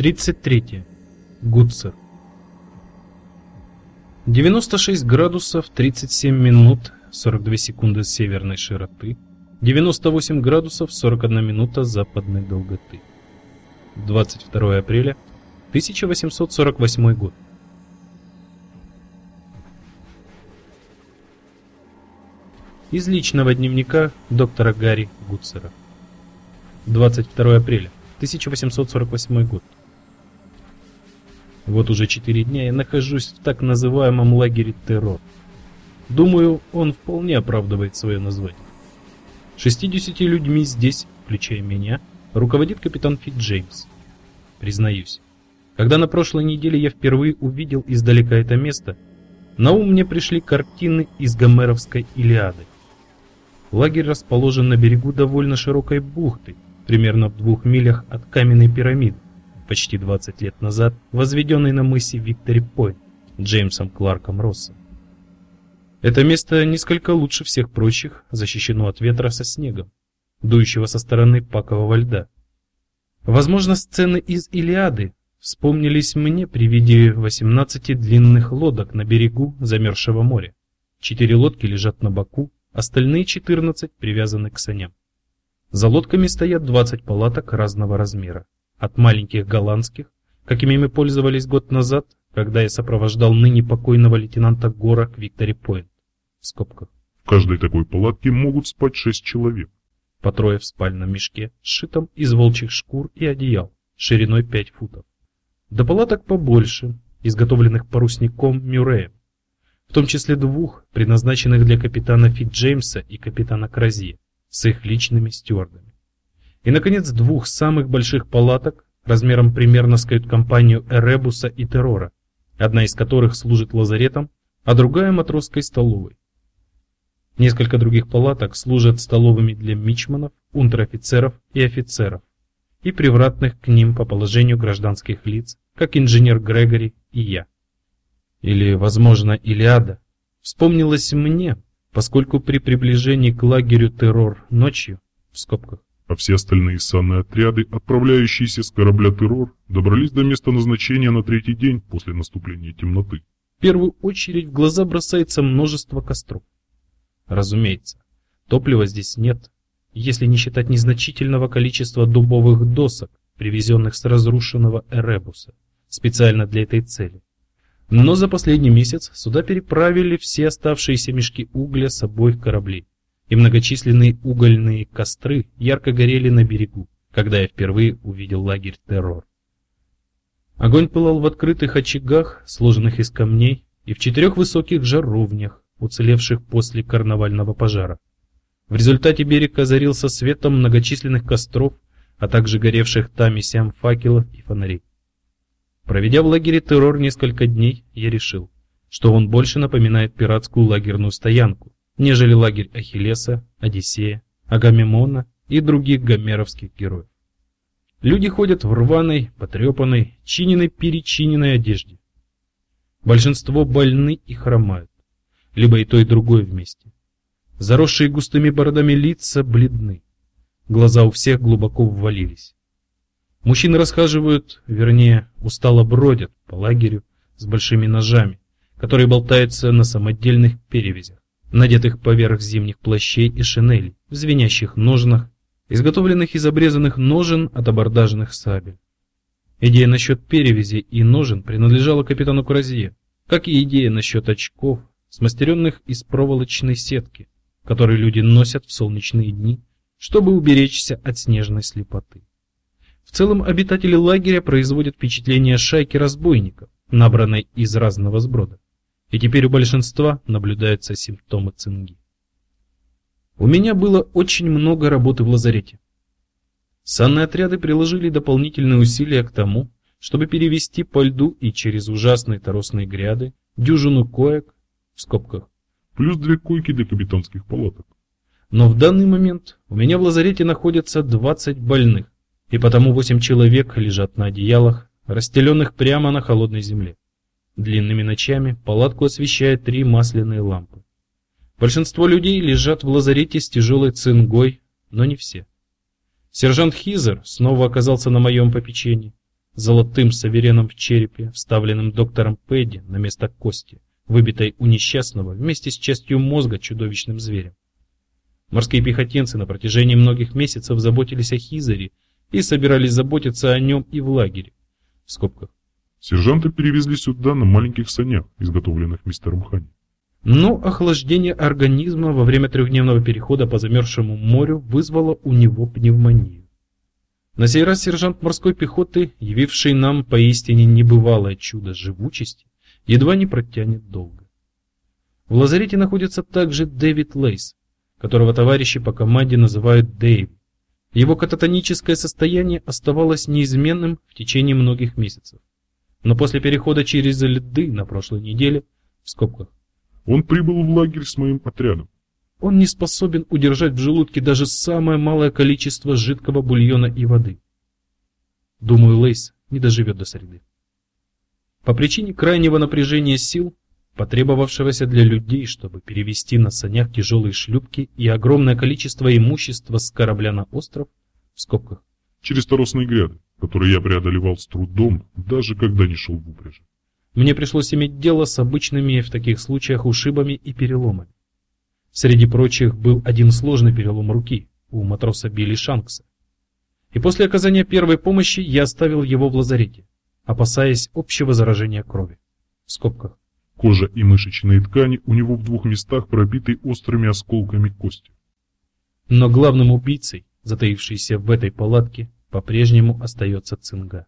33. Гуцер. 96 градусов 37 минут 42 секунды северной широты, 98 градусов 41 минута западной долготы. 22 апреля 1848 год. Из личного дневника доктора Гарри Гуцера. 22 апреля 1848 год. Вот уже четыре дня я нахожусь в так называемом лагере террор. Думаю, он вполне оправдывает свое название. 60 людьми здесь, включая меня, руководит капитан Фит Джеймс. Признаюсь, когда на прошлой неделе я впервые увидел издалека это место, на ум мне пришли картины из гомеровской Илиады. Лагерь расположен на берегу довольно широкой бухты, примерно в двух милях от каменной пирамиды, почти 20 лет назад возведенной на мысе Виктори-Пойнт Джеймсом Кларком Россом. Это место несколько лучше всех прочих защищено от ветра со снегом, дующего со стороны пакового льда. Возможно, сцены из Илиады вспомнились мне при виде 18 длинных лодок на берегу замерзшего моря. Четыре лодки лежат на боку, остальные 14 привязаны к саням. За лодками стоят 20 палаток разного размера от маленьких голландских, какими мы пользовались год назад, когда я сопровождал ныне покойного лейтенанта Гора к Виктори Пойнт. В скобках. В каждой такой палатке могут спать шесть человек. По трое в спальном мешке, сшитом из волчьих шкур и одеял, шириной 5 футов. До палаток побольше, изготовленных парусником Мюрреем, в том числе двух, предназначенных для капитана Фит Джеймса и капитана Крази, с их личными стюардами. И, наконец, двух самых больших палаток, размером примерно с кают-компанию Эребуса и Террора, одна из которых служит лазаретом, а другая матросской столовой. Несколько других палаток служат столовыми для мичманов, унтер-офицеров и офицеров, и привратных к ним по положению гражданских лиц, как инженер Грегори и я. Или, возможно, Илиада вспомнилась мне, поскольку при приближении к лагерю террор ночью, в скобках, а все остальные санные отряды, отправляющиеся с корабля «Террор», добрались до места назначения на третий день после наступления темноты. В первую очередь в глаза бросается множество костров. Разумеется, топлива здесь нет, если не считать незначительного количества дубовых досок, привезенных с разрушенного Эребуса, специально для этой цели. Но за последний месяц сюда переправили все оставшиеся мешки угля с обоих кораблей и многочисленные угольные костры ярко горели на берегу, когда я впервые увидел лагерь террор. Огонь пылал в открытых очагах, сложенных из камней, и в четырех высоких жаровнях, уцелевших после карнавального пожара. В результате берег озарился светом многочисленных костров, а также горевших там и сям факелов и фонарей. Проведя в лагере террор несколько дней, я решил, что он больше напоминает пиратскую лагерную стоянку, нежели лагерь Ахиллеса, Одиссея, Агамемнона и других гомеровских героев. Люди ходят в рваной, потрепанной, чиненной-перечиненной одежде. Большинство больны и хромают, либо и то, и другое вместе. Заросшие густыми бородами лица бледны. Глаза у всех глубоко ввалились. Мужчины расхаживают, вернее, устало бродят по лагерю с большими ножами, которые болтаются на самодельных перевязях надетых поверх зимних плащей и шинелей, в звенящих ножнах, изготовленных из обрезанных ножен от абордажных сабель. Идея насчет перевязи и ножен принадлежала капитану Кразье, как и идея насчет очков, смастеренных из проволочной сетки, которые люди носят в солнечные дни, чтобы уберечься от снежной слепоты. В целом обитатели лагеря производят впечатление шайки разбойников, набранной из разного сброда и теперь у большинства наблюдаются симптомы цинги. У меня было очень много работы в лазарете. Санные отряды приложили дополнительные усилия к тому, чтобы перевести по льду и через ужасные торосные гряды дюжину коек в скобках плюс две койки для капитанских палаток. Но в данный момент у меня в лазарете находятся 20 больных, и потому 8 человек лежат на одеялах, расстеленных прямо на холодной земле. Длинными ночами палатку освещают три масляные лампы. Большинство людей лежат в лазарете с тяжелой цингой, но не все. Сержант Хизер снова оказался на моем попечении. золотым савереном в черепе, вставленным доктором Пэдди на место кости, выбитой у несчастного вместе с частью мозга чудовищным зверем. Морские пехотинцы на протяжении многих месяцев заботились о Хизере и собирались заботиться о нем и в лагере. В скобках. Сержанта перевезли сюда на маленьких санях, изготовленных мистером Хани. Но охлаждение организма во время трехдневного перехода по замерзшему морю вызвало у него пневмонию. На сей раз сержант морской пехоты, явивший нам поистине небывалое чудо живучести, едва ли протянет долго. В лазарете находится также Дэвид Лейс, которого товарищи по команде называют Дэйв. Его кататоническое состояние оставалось неизменным в течение многих месяцев. Но после перехода через льды на прошлой неделе, в скобках, он прибыл в лагерь с моим отрядом. Он не способен удержать в желудке даже самое малое количество жидкого бульона и воды. Думаю, Лейс не доживет до среды. По причине крайнего напряжения сил, потребовавшегося для людей, чтобы перевести на санях тяжелые шлюпки и огромное количество имущества с корабля на остров, в скобках, через торосные гряды, которые я преодолевал с трудом, даже когда не шел в упряжи. Мне пришлось иметь дело с обычными в таких случаях ушибами и переломами. Среди прочих был один сложный перелом руки у матроса Билли Шанкса. И после оказания первой помощи я оставил его в лазарете, опасаясь общего заражения крови. В скобках. Кожа и мышечные ткани у него в двух местах пробиты острыми осколками кости. Но главным убийцей, затаившийся в этой палатке, по-прежнему остается цинга.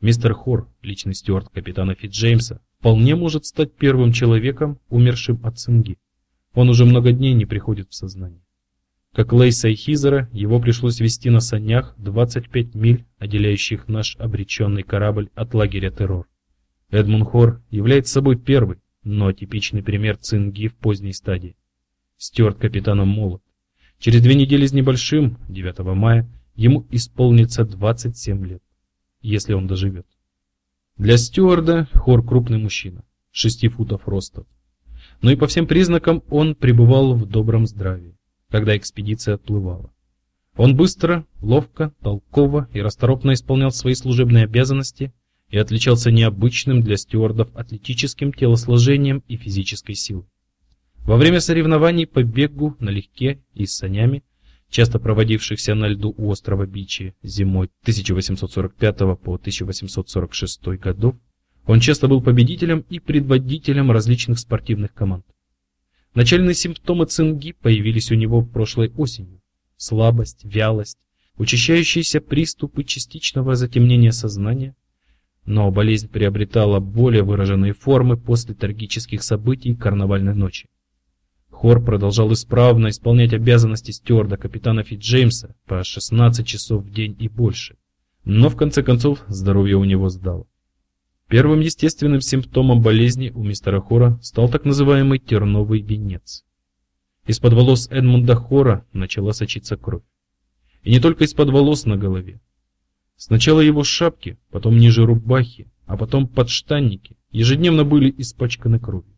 Мистер Хор, личный стюард капитана Фитджеймса, вполне может стать первым человеком, умершим от цинги. Он уже много дней не приходит в сознание. Как Лейса и Хизера, его пришлось вести на санях 25 миль, отделяющих наш обреченный корабль от лагеря террор. Эдмунд Хор является собой первый, но типичный пример цинги в поздней стадии. Стюарт капитана молод. Через две недели с небольшим, 9 мая, ему исполнится 27 лет, если он доживет. Для стюарда Хор крупный мужчина, 6 футов роста. Но и по всем признакам он пребывал в добром здравии, когда экспедиция отплывала. Он быстро, ловко, толково и расторопно исполнял свои служебные обязанности и отличался необычным для стюардов атлетическим телосложением и физической силой. Во время соревнований по бегу налегке и с санями, часто проводившихся на льду у острова Бичи зимой 1845 по 1846 годов, он часто был победителем и предводителем различных спортивных команд. Начальные симптомы цинги появились у него прошлой осенью: слабость, вялость, учащающиеся приступы частичного затемнения сознания, но болезнь приобретала более выраженные формы после трагических событий карнавальной ночи. Хор продолжал исправно исполнять обязанности стюарда капитана Фитджеймса по 16 часов в день и больше. Но в конце концов здоровье у него сдало. Первым естественным симптомом болезни у мистера Хора стал так называемый терновый венец. Из-под волос Эдмунда Хора начала сочиться кровь. И не только из-под волос на голове, Сначала его шапки, потом ниже рубахи, а потом подштанники ежедневно были испачканы кровью.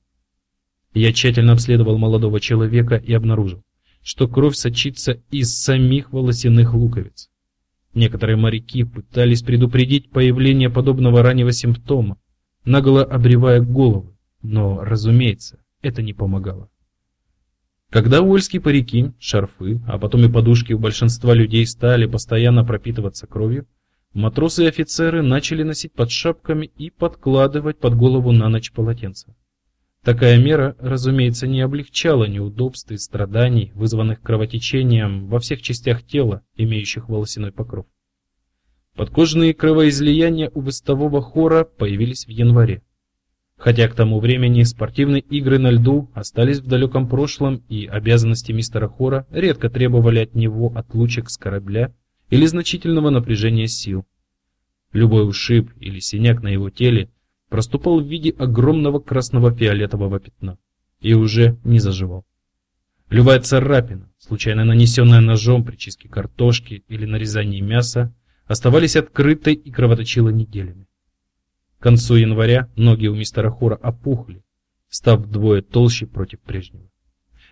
Я тщательно обследовал молодого человека и обнаружил, что кровь сочится из самих волосяных луковиц. Некоторые моряки пытались предупредить появление подобного раннего симптома, нагло обревая головы, но, разумеется, это не помогало. Когда уэльские парики, шарфы, а потом и подушки у большинства людей стали постоянно пропитываться кровью, Матросы и офицеры начали носить под шапками и подкладывать под голову на ночь полотенца. Такая мера, разумеется, не облегчала неудобств и страданий, вызванных кровотечением во всех частях тела, имеющих волосяной покров. Подкожные кровоизлияния у вестового хора появились в январе. Хотя к тому времени спортивные игры на льду остались в далеком прошлом, и обязанности мистера Хора редко требовали от него отлучек с корабля или значительного напряжения сил. Любой ушиб или синяк на его теле проступал в виде огромного красно-фиолетового пятна и уже не заживал. Любая царапина, случайно нанесенная ножом при чистке картошки или нарезании мяса, оставались открытой и кровоточила неделями. К концу января ноги у мистера Хора опухли, став вдвое толще против прежнего.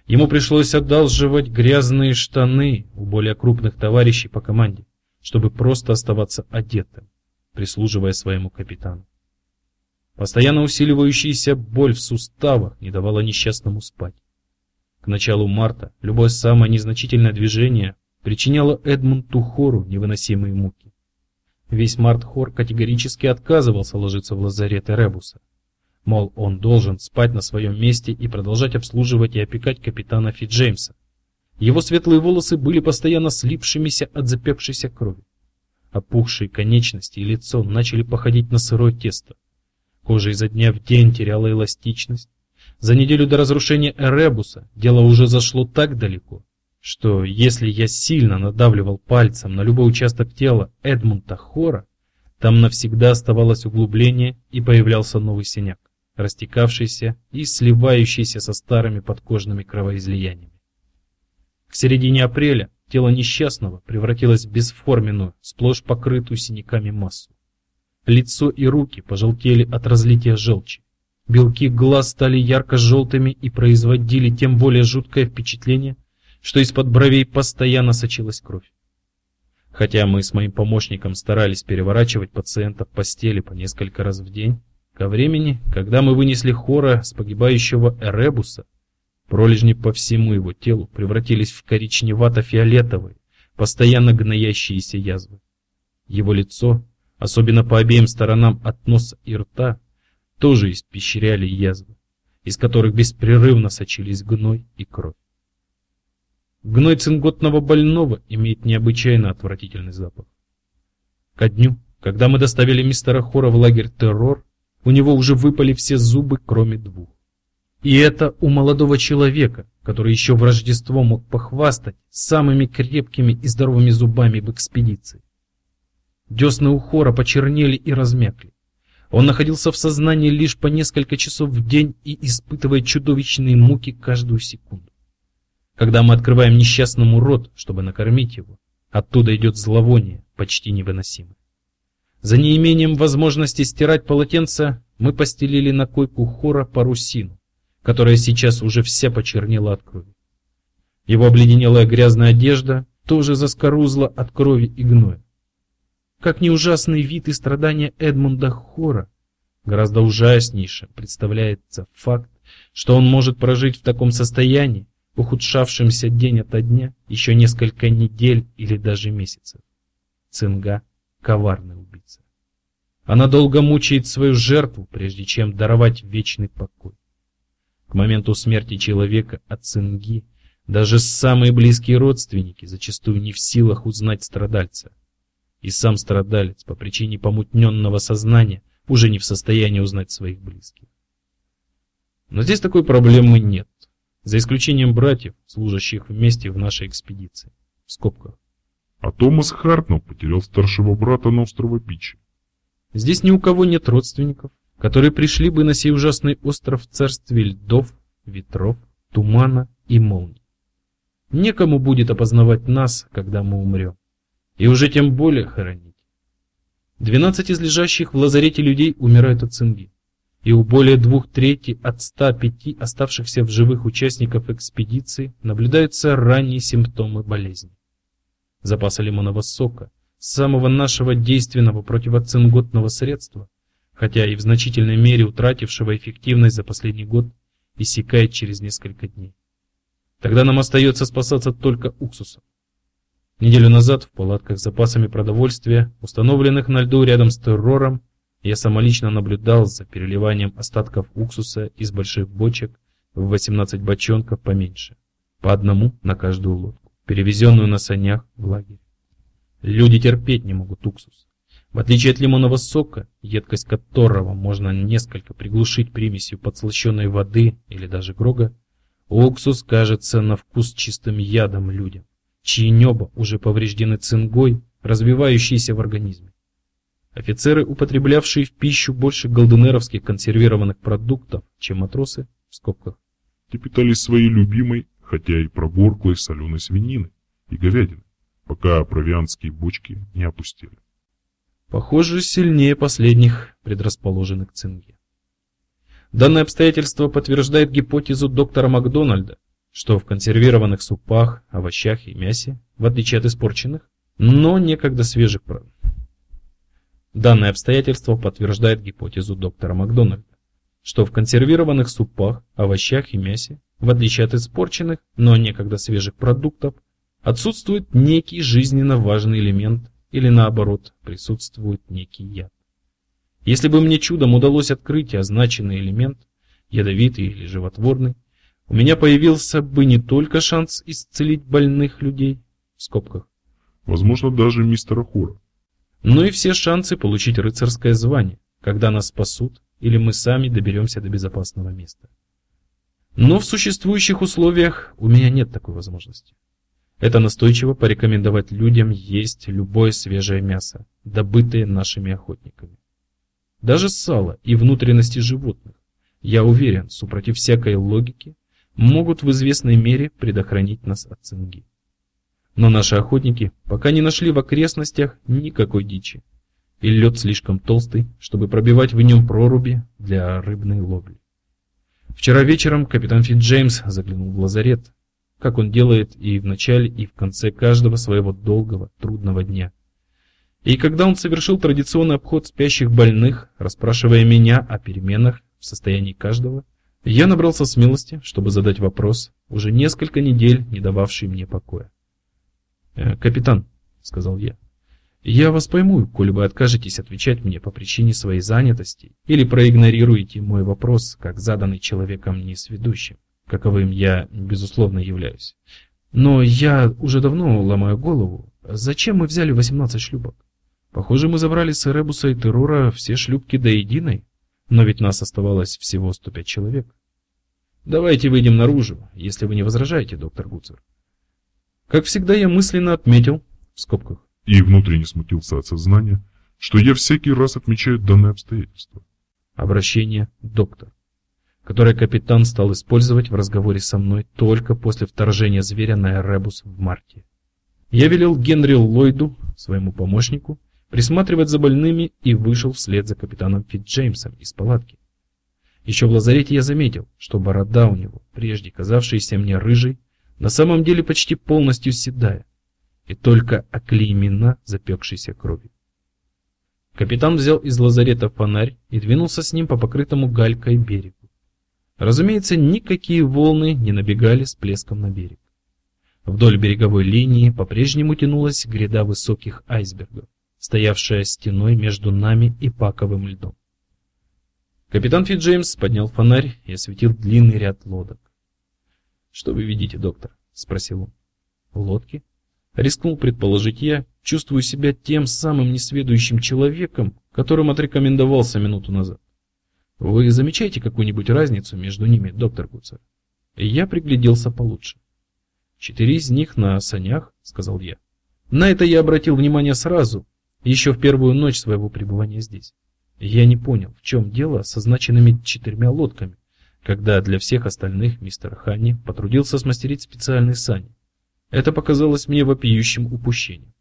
Ему пришлось одалживать грязные штаны у более крупных товарищей по команде, чтобы просто оставаться одетым. прислуживая своему капитану. Постоянно усиливающаяся боль в суставах не давала несчастному спать. К началу марта любое самое незначительное движение причиняло Эдмунду Хору невыносимые муки. Весь март Хор категорически отказывался ложиться в лазарет Эребуса. Мол, он должен спать на своем месте и продолжать обслуживать и опекать капитана Фиджеймса. Его светлые волосы были постоянно слипшимися от запекшейся крови. Опухшие конечности и лицо начали походить на сырое тесто. Кожа изо дня в день теряла эластичность. За неделю до разрушения Эребуса дело уже зашло так далеко, что если я сильно надавливал пальцем на любой участок тела Эдмунда Хора, там навсегда оставалось углубление и появлялся новый синяк, растекавшийся и сливающийся со старыми подкожными кровоизлияниями. К середине апреля тело несчастного превратилось в бесформенную, сплошь покрытую синяками массу. Лицо и руки пожелтели от разлития желчи. Белки глаз стали ярко-желтыми и производили тем более жуткое впечатление, что из-под бровей постоянно сочилась кровь. Хотя мы с моим помощником старались переворачивать пациента в постели по несколько раз в день, ко времени, когда мы вынесли хора с погибающего Эребуса, Пролежни по всему его телу превратились в коричневато-фиолетовые, постоянно гноящиеся язвы. Его лицо, особенно по обеим сторонам от носа и рта, тоже испещряли язвы, из которых беспрерывно сочились гной и кровь. Гной цинготного больного имеет необычайно отвратительный запах. Ко дню, когда мы доставили мистера Хора в лагерь террор, у него уже выпали все зубы, кроме двух. И это у молодого человека, который еще в Рождество мог похвастать самыми крепкими и здоровыми зубами в экспедиции. Десны у Хора почернели и размякли. Он находился в сознании лишь по несколько часов в день и испытывая чудовищные муки каждую секунду. Когда мы открываем несчастному рот, чтобы накормить его, оттуда идет зловоние, почти невыносимое. За неимением возможности стирать полотенца, мы постелили на койку Хора парусину, которая сейчас уже вся почернела от крови. Его обледенелая грязная одежда тоже заскорузла от крови и гноя. Как ни ужасный вид и страдания Эдмунда Хора, гораздо ужаснейше представляется факт, что он может прожить в таком состоянии, ухудшавшемся день ото дня, еще несколько недель или даже месяцев. Цинга — коварный убийца. Она долго мучает свою жертву, прежде чем даровать вечный покой. К моменту смерти человека от цинги даже самые близкие родственники зачастую не в силах узнать страдальца. И сам страдалец по причине помутненного сознания уже не в состоянии узнать своих близких. Но здесь такой проблемы нет, за исключением братьев, служащих вместе в нашей экспедиции. В скобках. А Томас Хартнелл потерял старшего брата на острове Пичи. Здесь ни у кого нет родственников, которые пришли бы на сей ужасный остров в царстве льдов, ветров, тумана и молний. Некому будет опознавать нас, когда мы умрем, и уже тем более хоронить. Двенадцать из лежащих в лазарете людей умирают от цинги, и у более двух трети от 105 оставшихся в живых участников экспедиции наблюдаются ранние симптомы болезни. Запаса лимонного сока, самого нашего действенного противоцинготного средства, хотя и в значительной мере утратившего эффективность за последний год, иссякает через несколько дней. Тогда нам остается спасаться только уксусом. Неделю назад в палатках с запасами продовольствия, установленных на льду рядом с террором, я самолично наблюдал за переливанием остатков уксуса из больших бочек в 18 бочонков поменьше, по одному на каждую лодку, перевезенную на санях в лагерь. Люди терпеть не могут уксус. В отличие от лимонного сока, едкость которого можно несколько приглушить примесью подслащенной воды или даже грога, уксус кажется на вкус чистым ядом людям, чьи неба уже повреждены цингой, развивающейся в организме. Офицеры, употреблявшие в пищу больше голденеровских консервированных продуктов, чем матросы, в скобках, те питались своей любимой, хотя и прогорклой соленой свинины и говядины, пока провианские бочки не опустили. Похоже, сильнее последних предрасположены к цинге. Данное обстоятельство подтверждает гипотезу доктора Макдональда, что в консервированных супах, овощах и мясе, в отличие от испорченных, но некогда свежих Данное обстоятельство подтверждает гипотезу доктора Макдональда, что в консервированных супах, овощах и мясе, в отличие от испорченных, но некогда свежих продуктов, отсутствует некий жизненно важный элемент или наоборот, присутствует некий яд. Если бы мне чудом удалось открыть означенный элемент, ядовитый или животворный, у меня появился бы не только шанс исцелить больных людей, в скобках, возможно, даже мистера Хура, но и все шансы получить рыцарское звание, когда нас спасут или мы сами доберемся до безопасного места. Но в существующих условиях у меня нет такой возможности. Это настойчиво порекомендовать людям есть любое свежее мясо, добытое нашими охотниками. Даже сало и внутренности животных, я уверен, супротив всякой логики, могут в известной мере предохранить нас от цинги. Но наши охотники пока не нашли в окрестностях никакой дичи, и лед слишком толстый, чтобы пробивать в нем проруби для рыбной ловли. Вчера вечером капитан Фитджеймс заглянул в лазарет, как он делает и в начале, и в конце каждого своего долгого, трудного дня. И когда он совершил традиционный обход спящих больных, расспрашивая меня о переменах в состоянии каждого, я набрался смелости, чтобы задать вопрос, уже несколько недель не дававший мне покоя. «Э, «Капитан», — сказал я, — «я вас пойму, коли вы откажетесь отвечать мне по причине своей занятости или проигнорируете мой вопрос, как заданный человеком несведущим, каковым я, безусловно, являюсь. Но я уже давно ломаю голову, зачем мы взяли 18 шлюпок? Похоже, мы забрали с Эребуса и Террора все шлюпки до единой, но ведь нас оставалось всего 105 человек. Давайте выйдем наружу, если вы не возражаете, доктор Гуцер. Как всегда, я мысленно отметил, в скобках, и внутренне смутился от сознания, что я всякий раз отмечаю данное обстоятельство. Обращение «доктор», которое капитан стал использовать в разговоре со мной только после вторжения зверя на Эребус в марте. Я велел Генри Ллойду, своему помощнику, присматривать за больными и вышел вслед за капитаном Фитджеймсом из палатки. Еще в лазарете я заметил, что борода у него, прежде казавшаяся мне рыжей, на самом деле почти полностью седая, и только оклеймена запекшейся кровью. Капитан взял из лазарета фонарь и двинулся с ним по покрытому галькой берегу. Разумеется, никакие волны не набегали с плеском на берег. Вдоль береговой линии по-прежнему тянулась гряда высоких айсбергов стоявшая стеной между нами и паковым льдом. Капитан Фитджеймс поднял фонарь и осветил длинный ряд лодок. «Что вы видите, доктор?» — спросил он. «Лодки?» Рискнул предположить я, чувствую себя тем самым несведущим человеком, которым отрекомендовался минуту назад. Вы замечаете какую-нибудь разницу между ними, доктор Гуцер? Я пригляделся получше. Четыре из них на санях, сказал я. На это я обратил внимание сразу, еще в первую ночь своего пребывания здесь. Я не понял, в чем дело с означенными четырьмя лодками, когда для всех остальных мистер Ханни потрудился смастерить специальные сани. Это показалось мне вопиющим упущением.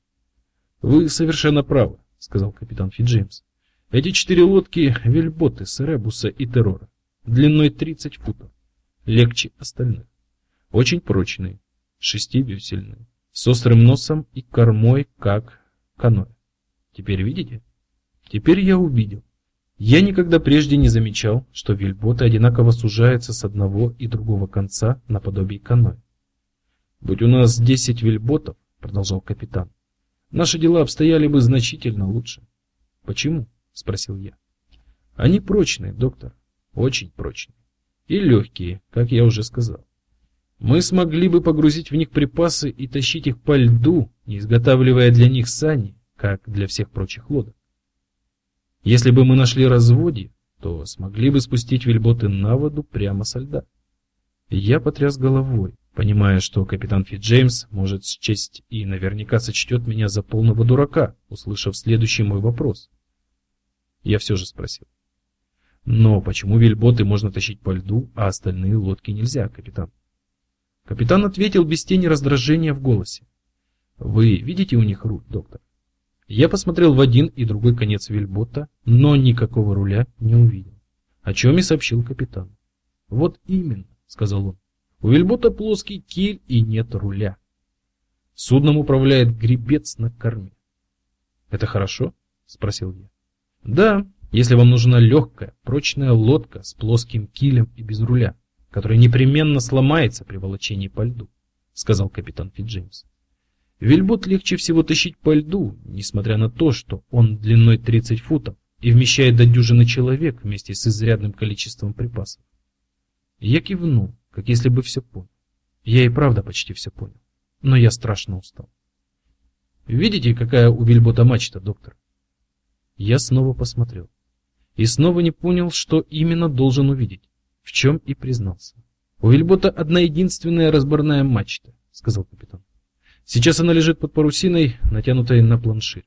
«Вы совершенно правы», — сказал капитан Фиджеймс. «Эти четыре лодки — вельботы с Ребуса и Террора, длиной 30 футов, легче остальных, очень прочные, шестивесельные, с острым носом и кормой, как каноэ. Теперь видите? Теперь я увидел. Я никогда прежде не замечал, что вельботы одинаково сужаются с одного и другого конца наподобие каноэ. Будь у нас десять вельботов, продолжал капитан, наши дела обстояли бы значительно лучше. Почему? спросил я. Они прочные, доктор, очень прочные. И легкие, как я уже сказал. Мы смогли бы погрузить в них припасы и тащить их по льду, не изготавливая для них сани, как для всех прочих лодок. Если бы мы нашли разводье, то смогли бы спустить вельботы на воду прямо со льда. Я потряс головой, понимая, что капитан Фитджеймс может счесть и наверняка сочтет меня за полного дурака, услышав следующий мой вопрос. Я все же спросил. Но почему вельботы можно тащить по льду, а остальные лодки нельзя, капитан? Капитан ответил без тени раздражения в голосе. Вы видите у них руль, доктор? Я посмотрел в один и другой конец вельбота, но никакого руля не увидел. О чем и сообщил капитан. Вот именно, сказал он. У вельбота плоский киль и нет руля. Судном управляет гребец на корме. Это хорошо? спросил я. Да, если вам нужна легкая, прочная лодка с плоским килем и без руля, которая непременно сломается при волочении по льду, сказал капитан Фитджеймс. Вельбот легче всего тащить по льду, несмотря на то, что он длиной 30 футов и вмещает до дюжины человек вместе с изрядным количеством припасов. Я кивнул, как если бы все понял. Я и правда почти все понял, но я страшно устал. Видите, какая у Вильбота мачта, доктор? Я снова посмотрел и снова не понял, что именно должен увидеть, в чем и признался. У Вильбота одна единственная разборная мачта, сказал капитан. Сейчас она лежит под парусиной, натянутой на планшире.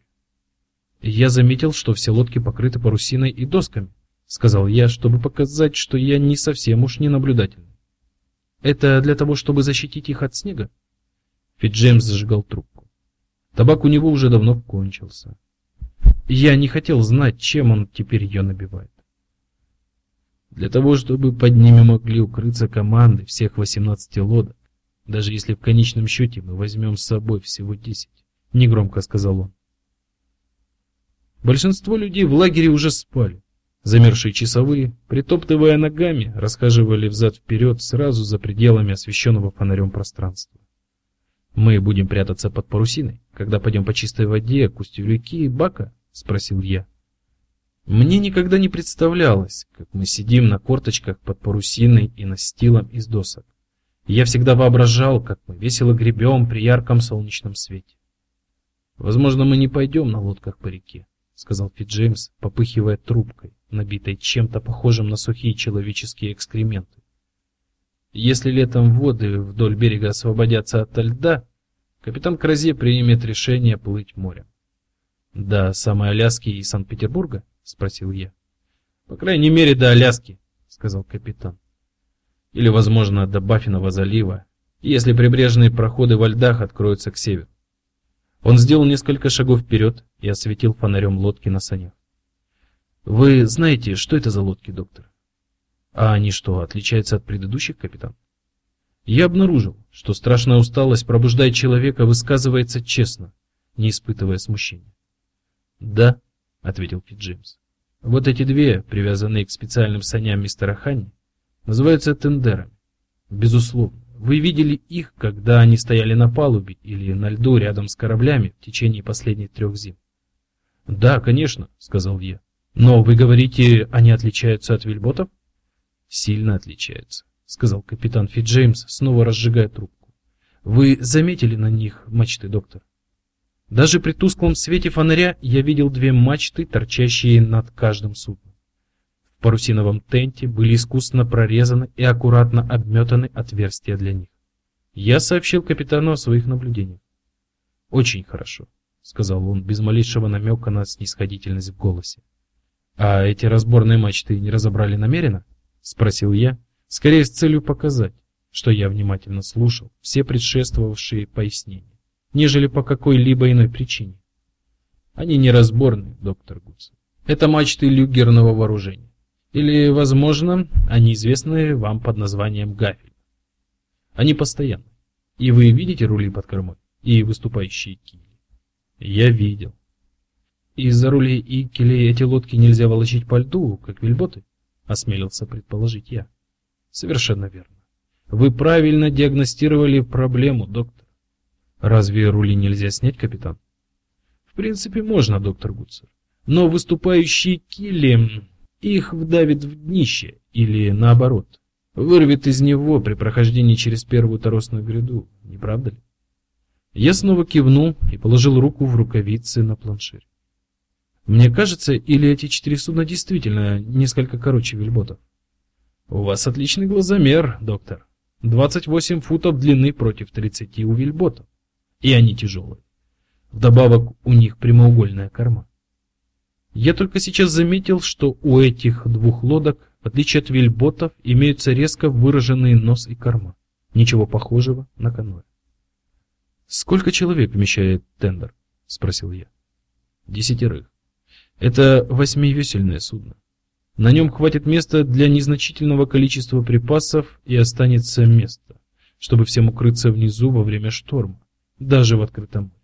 Я заметил, что все лодки покрыты парусиной и досками, сказал я, чтобы показать, что я не совсем уж не наблюдательный. Это для того, чтобы защитить их от снега. Фитджеймс зажигал трубку. Табак у него уже давно кончился. Я не хотел знать, чем он теперь ее набивает. Для того, чтобы под ними могли укрыться команды всех 18 лодок, даже если в конечном счете мы возьмем с собой всего 10, негромко сказал он. Большинство людей в лагере уже спали. Замершие часовые, притоптывая ногами, расхаживали взад-вперед сразу за пределами освещенного фонарем пространства. Мы будем прятаться под парусиной, когда пойдем по чистой воде к устью и бака, спросил я. Мне никогда не представлялось, как мы сидим на корточках под парусиной и настилом из досок. Я всегда воображал, как мы весело гребем при ярком солнечном свете. Возможно, мы не пойдем на лодках по реке, сказал Фитджеймс, попыхивая трубкой, набитой чем-то похожим на сухие человеческие экскременты. Если летом воды вдоль берега освободятся от льда, капитан Кразе примет решение плыть морем. До самой Аляски и Санкт-Петербурга? спросил я. По крайней мере, до Аляски, сказал капитан. Или, возможно, до Баффинова залива, если прибрежные проходы во льдах откроются к северу. Он сделал несколько шагов вперед и осветил фонарем лодки на санях. Вы знаете, что это за лодки, доктор? А они что, отличаются от предыдущих, капитан? Я обнаружил, что страшная усталость пробуждает человека, высказывается честно, не испытывая смущения. Да, ответил Фит Джеймс. Вот эти две, привязанные к специальным саням мистера Ханни, называются тендерами. Безусловно, вы видели их, когда они стояли на палубе или на льду рядом с кораблями в течение последних трех зим. Да, конечно, сказал я. Но вы говорите, они отличаются от вельботов? Сильно отличаются, сказал капитан Фит Джеймс, снова разжигая трубку. Вы заметили на них мачты, доктор? Даже при тусклом свете фонаря я видел две мачты, торчащие над каждым судном. В парусиновом тенте были искусно прорезаны и аккуратно обметаны отверстия для них. Я сообщил капитану о своих наблюдениях. Очень хорошо, сказал он без малейшего намека на снисходительность в голосе. А эти разборные мачты не разобрали намеренно? спросил я, скорее с целью показать, что я внимательно слушал все предшествовавшие пояснения нежели по какой-либо иной причине. Они неразборны, доктор Гудс. Это мачты люгерного вооружения. Или, возможно, они известны вам под названием гафель. Они постоянны. И вы видите рули под кормой и выступающие кили. Я видел. Из-за рулей и килей эти лодки нельзя волочить по льду, как вельботы, осмелился предположить я. Совершенно верно. Вы правильно диагностировали проблему, доктор. Разве рули нельзя снять, капитан? В принципе, можно, доктор Гудсер. Но выступающие кили их вдавит в днище или наоборот, вырвет из него при прохождении через первую торосную гряду, не правда ли? Я снова кивнул и положил руку в рукавицы на планшире. Мне кажется, или эти четыре судна действительно несколько короче вельботов? У вас отличный глазомер, доктор. 28 футов длины против 30 у вельботов и они тяжелые. Вдобавок у них прямоугольная корма. Я только сейчас заметил, что у этих двух лодок, в отличие от вельботов, имеются резко выраженные нос и корма. Ничего похожего на каноэ. Сколько человек вмещает тендер? спросил я. Десятерых. Это восьмивесельное судно. На нем хватит места для незначительного количества припасов и останется место, чтобы всем укрыться внизу во время шторма даже в открытом море.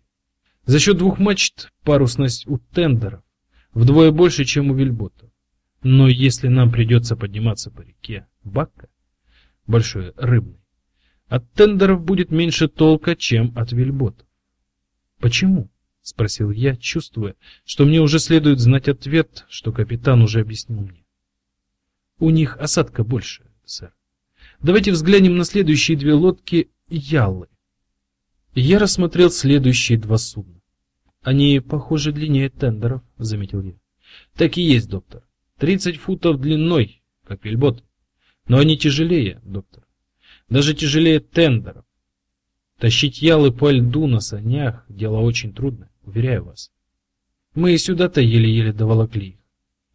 За счет двух мачт парусность у тендеров Вдвое больше, чем у вельботов. Но если нам придется подниматься по реке Бакка, большой рыбный, от тендеров будет меньше толка, чем от вельботов. Почему? спросил я, чувствуя, что мне уже следует знать ответ, что капитан уже объяснил мне. У них осадка больше, сэр. Давайте взглянем на следующие две лодки Яллы. Я рассмотрел следующие два судна. Они, похоже, длиннее тендеров, заметил я. Так и есть, доктор. 30 футов длиной, как вельбот. Но они тяжелее, доктор. Даже тяжелее тендеров. Тащить ялы по льду на санях дело очень трудное, уверяю вас. Мы сюда-то еле-еле доволокли их.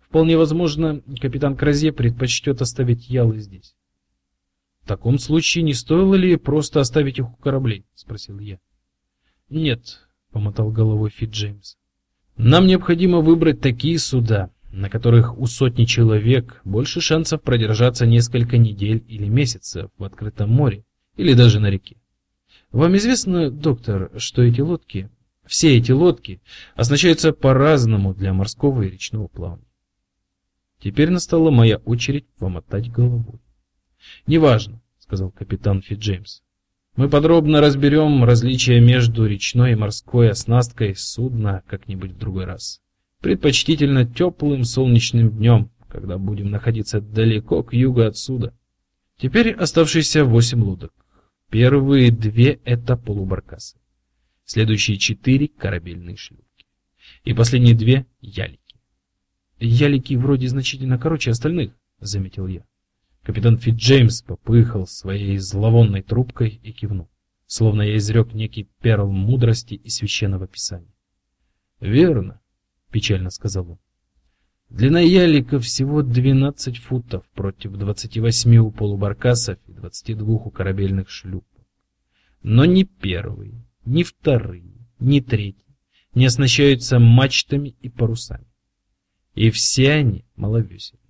Вполне возможно, капитан Кразе предпочтет оставить ялы здесь. В таком случае не стоило ли просто оставить их у кораблей, спросил я. Нет, помотал головой Фит Джеймс. Нам необходимо выбрать такие суда, на которых у сотни человек больше шансов продержаться несколько недель или месяцев в открытом море или даже на реке. Вам известно, доктор, что эти лодки, все эти лодки оснащаются по-разному для морского и речного плавания. Теперь настала моя очередь помотать головой. "Неважно", сказал капитан Фитджеймс. Мы подробно разберем различия между речной и морской оснасткой судна как-нибудь в другой раз. Предпочтительно теплым солнечным днем, когда будем находиться далеко к югу отсюда. Теперь оставшиеся восемь лодок. Первые две это полубаркасы. Следующие четыре корабельные шлюпки. И последние две ялики. Ялики вроде значительно короче остальных, заметил я. Капитан Фитджеймс попыхал своей зловонной трубкой и кивнул, словно я изрек некий перл мудрости и священного писания. "Верно", печально сказал он. Длина ялика всего 12 футов против 28 у полубаркасов и 22 у корабельных шлюпок. Но ни первый, ни второй, ни третий не оснащаются мачтами и парусами. И все они маловесельные.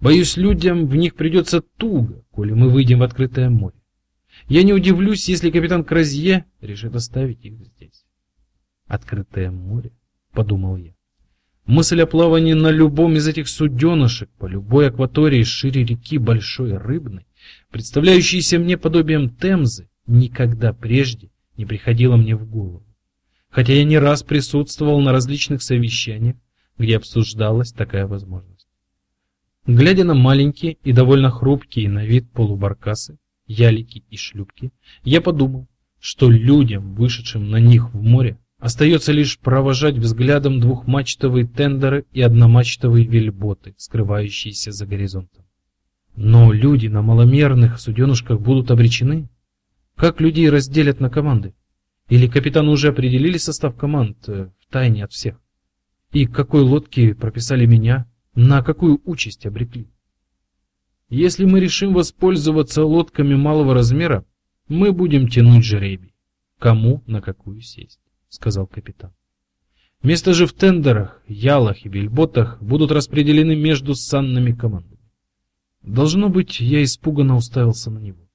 Боюсь, людям в них придется туго, коли мы выйдем в открытое море. Я не удивлюсь, если капитан Кразье решит оставить их здесь. Открытое море, подумал я. Мысль о плавании на любом из этих суденышек по любой акватории шире реки Большой Рыбной, представляющейся мне подобием Темзы, никогда прежде не приходила мне в голову. Хотя я не раз присутствовал на различных совещаниях, где обсуждалась такая возможность. Глядя на маленькие и довольно хрупкие на вид полубаркасы, ялики и шлюпки, я подумал, что людям, вышедшим на них в море, остается лишь провожать взглядом двухмачтовые тендеры и одномачтовые вельботы, скрывающиеся за горизонтом. Но люди на маломерных суденышках будут обречены. Как людей разделят на команды? Или капитаны уже определили состав команд э, в тайне от всех? И к какой лодке прописали меня? На какую участь обрекли. Если мы решим воспользоваться лодками малого размера, мы будем тянуть жребий, кому на какую сесть, сказал капитан. Места же в тендерах, ялах и бельботах будут распределены между санными командами. Должно быть, я испуганно уставился на него.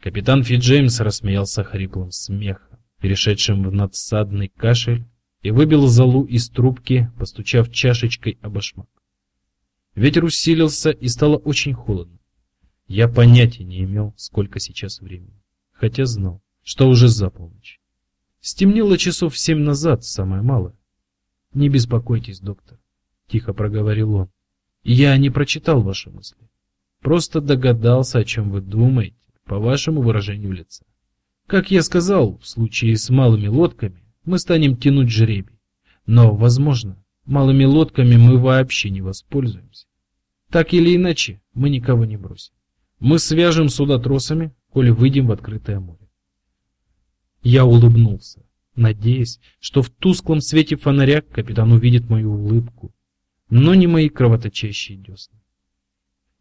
Капитан Фиджеймс рассмеялся хриплым смехом, перешедшим в надсадный кашель, и выбил залу из трубки, постучав чашечкой об башмак. Ветер усилился и стало очень холодно. Я понятия не имел, сколько сейчас времени, хотя знал, что уже за полночь. Стемнело часов семь назад, самое малое. Не беспокойтесь, доктор, тихо проговорил он. Я не прочитал ваши мысли. Просто догадался, о чем вы думаете, по вашему выражению лица. Как я сказал, в случае с малыми лодками мы станем тянуть жребий. Но, возможно, малыми лодками мы вообще не воспользуемся. Так или иначе, мы никого не бросим. Мы свяжем суда тросами, коли выйдем в открытое море. Я улыбнулся, надеясь, что в тусклом свете фонаря капитан увидит мою улыбку, но не мои кровоточащие десны.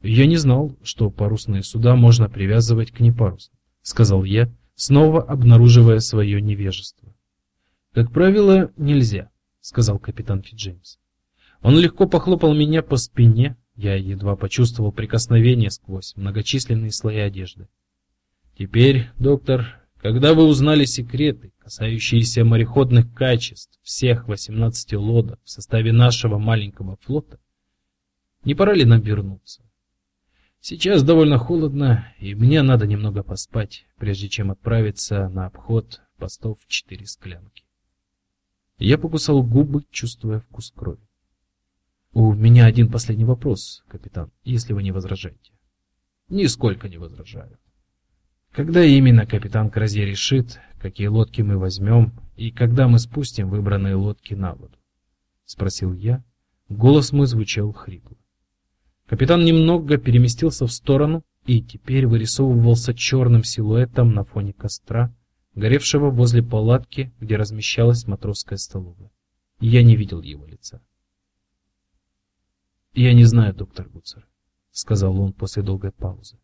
Я не знал, что парусные суда можно привязывать к непарусным, сказал я, снова обнаруживая свое невежество. Как правило, нельзя, сказал капитан Фиджеймс. Он легко похлопал меня по спине, я едва почувствовал прикосновение сквозь многочисленные слои одежды. Теперь, доктор, Когда вы узнали секреты, касающиеся мореходных качеств всех 18 лодок в составе нашего маленького флота, не пора ли нам вернуться? Сейчас довольно холодно, и мне надо немного поспать, прежде чем отправиться на обход постов четыре склянки. Я покусал губы, чувствуя вкус крови. У меня один последний вопрос, капитан, если вы не возражаете. Нисколько не возражаю. Когда именно капитан Кразе решит, какие лодки мы возьмем и когда мы спустим выбранные лодки на воду? спросил я. Голос мой звучал хрипло. Капитан немного переместился в сторону и теперь вырисовывался черным силуэтом на фоне костра, горевшего возле палатки, где размещалась матросская столовая. Я не видел его лица. "Я не знаю, доктор Гуцер", сказал он после долгой паузы.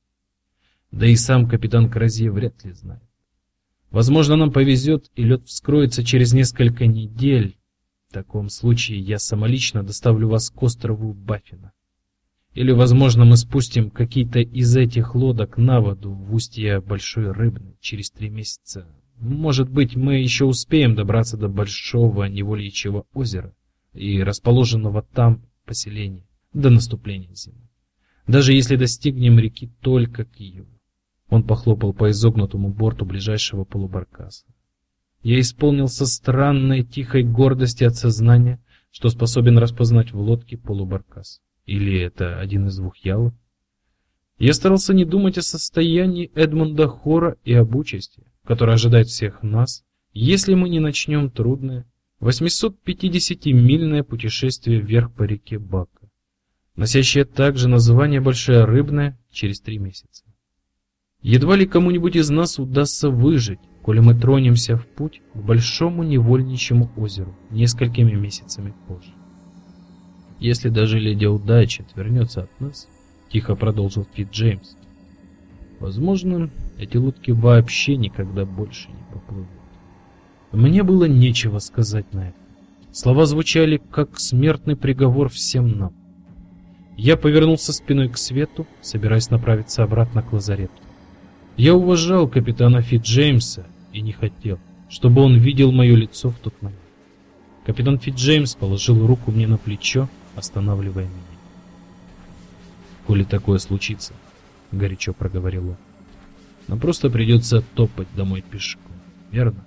Да и сам капитан Кразье вряд ли знает. Возможно, нам повезет, и лед вскроется через несколько недель. В таком случае я самолично доставлю вас к острову Баффина. Или, возможно, мы спустим какие-то из этих лодок на воду в устье Большой Рыбной через три месяца. Может быть, мы еще успеем добраться до Большого Невольичьего озера и расположенного там поселения до наступления зимы. Даже если достигнем реки только к югу. Он похлопал по изогнутому борту ближайшего полубаркаса. Я исполнился странной тихой гордости от сознания, что способен распознать в лодке полубаркас. Или это один из двух ялов? Я старался не думать о состоянии Эдмунда Хора и об участи, которая ожидает всех нас, если мы не начнем трудное 850-мильное путешествие вверх по реке Бака, носящее также название Большая Рыбная через три месяца. Едва ли кому-нибудь из нас удастся выжить, коли мы тронемся в путь к большому невольничьему озеру несколькими месяцами позже. Если даже леди удачи отвернется от нас, тихо продолжил Фит Джеймс. Возможно, эти лодки вообще никогда больше не поплывут. Мне было нечего сказать на это. Слова звучали как смертный приговор всем нам. Я повернулся спиной к свету, собираясь направиться обратно к лазарету. Я уважал капитана Фит Джеймса и не хотел, чтобы он видел мое лицо в тот момент. Капитан Фит Джеймс положил руку мне на плечо останавливая меня. «Коли такое случится», — горячо проговорил он, — «нам просто придется топать домой пешком, верно?»